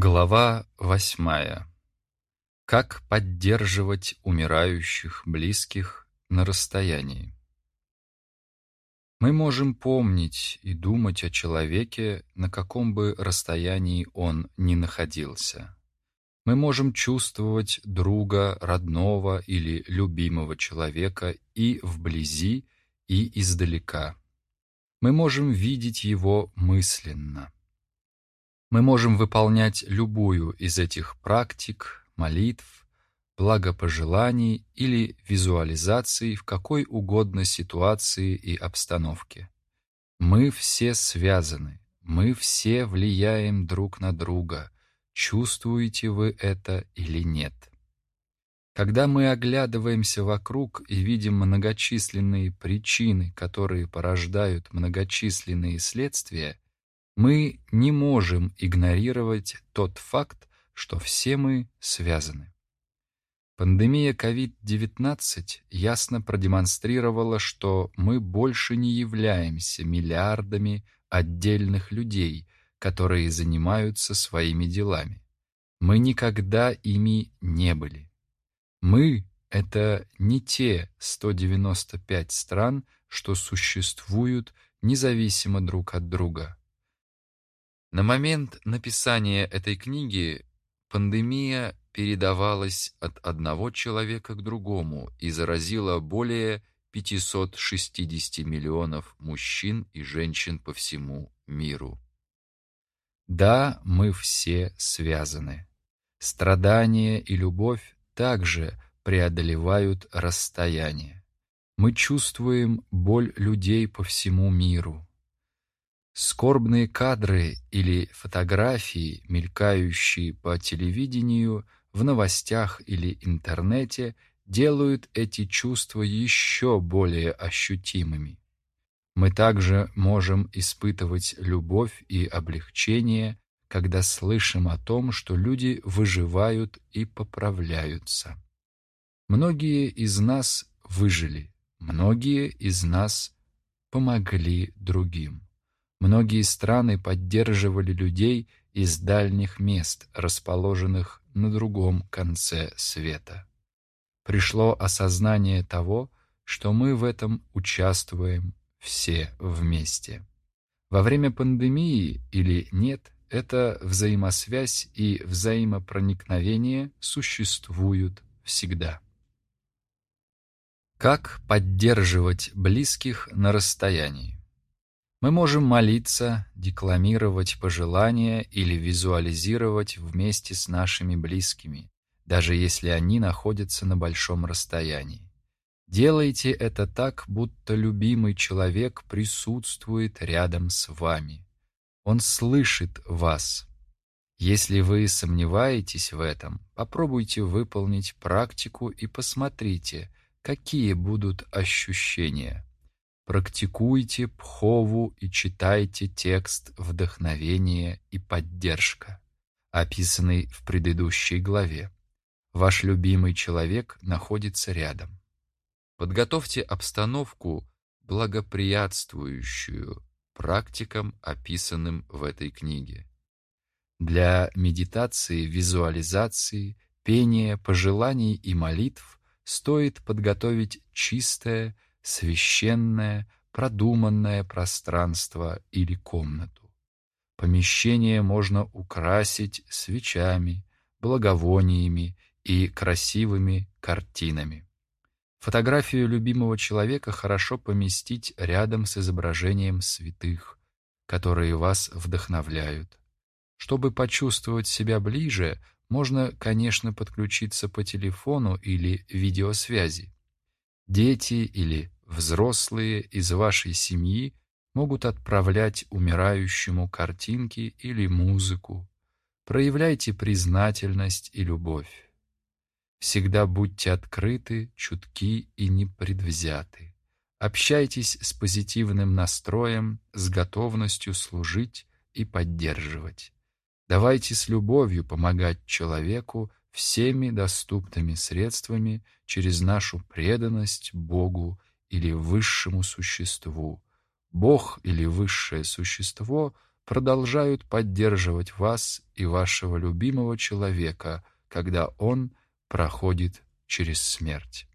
Глава восьмая. Как поддерживать умирающих близких на расстоянии? Мы можем помнить и думать о человеке, на каком бы расстоянии он ни находился. Мы можем чувствовать друга, родного или любимого человека и вблизи, и издалека. Мы можем видеть его мысленно – мы можем выполнять любую из этих практик, молитв, благопожеланий или визуализаций в какой угодно ситуации и обстановке. Мы все связаны, мы все влияем друг на друга, чувствуете вы это или нет. Когда мы оглядываемся вокруг и видим многочисленные причины, которые порождают многочисленные следствия, мы не можем игнорировать тот факт, что все мы связаны. Пандемия COVID-19 ясно продемонстрировала, что мы больше не являемся миллиардами отдельных людей, которые занимаются своими делами. Мы никогда ими не были. Мы — это не те 195 стран, что существуют независимо друг от друга. На момент написания этой книги пандемия передавалась от одного человека к другому и заразила более 560 миллионов мужчин и женщин по всему миру. Да, мы все связаны. Страдания и любовь также преодолевают расстояние. Мы чувствуем боль людей по всему миру. Скорбные кадры или фотографии, мелькающие по телевидению, в новостях или интернете, делают эти чувства еще более ощутимыми. Мы также можем испытывать любовь и облегчение, когда слышим о том, что люди выживают и поправляются. Многие из нас выжили, многие из нас помогли другим. Многие страны поддерживали людей из дальних мест, расположенных на другом конце света. Пришло осознание того, что мы в этом участвуем все вместе. Во время пандемии или нет, эта взаимосвязь и взаимопроникновение существуют всегда. Как поддерживать близких на расстоянии? Мы можем молиться, декламировать пожелания или визуализировать вместе с нашими близкими, даже если они находятся на большом расстоянии. Делайте это так, будто любимый человек присутствует рядом с вами. Он слышит вас. Если вы сомневаетесь в этом, попробуйте выполнить практику и посмотрите, какие будут ощущения. Практикуйте пхову и читайте текст «Вдохновение и поддержка», описанный в предыдущей главе. Ваш любимый человек находится рядом. Подготовьте обстановку, благоприятствующую практикам, описанным в этой книге. Для медитации, визуализации, пения, пожеланий и молитв стоит подготовить чистое, священное, продуманное пространство или комнату. Помещение можно украсить свечами, благовониями и красивыми картинами. Фотографию любимого человека хорошо поместить рядом с изображением святых, которые вас вдохновляют. Чтобы почувствовать себя ближе, можно, конечно, подключиться по телефону или видеосвязи. Дети или взрослые из вашей семьи могут отправлять умирающему картинки или музыку. Проявляйте признательность и любовь. Всегда будьте открыты, чутки и непредвзяты. Общайтесь с позитивным настроем, с готовностью служить и поддерживать. Давайте с любовью помогать человеку всеми доступными средствами через нашу преданность Богу или высшему существу. Бог или высшее существо продолжают поддерживать вас и вашего любимого человека, когда он проходит через смерть.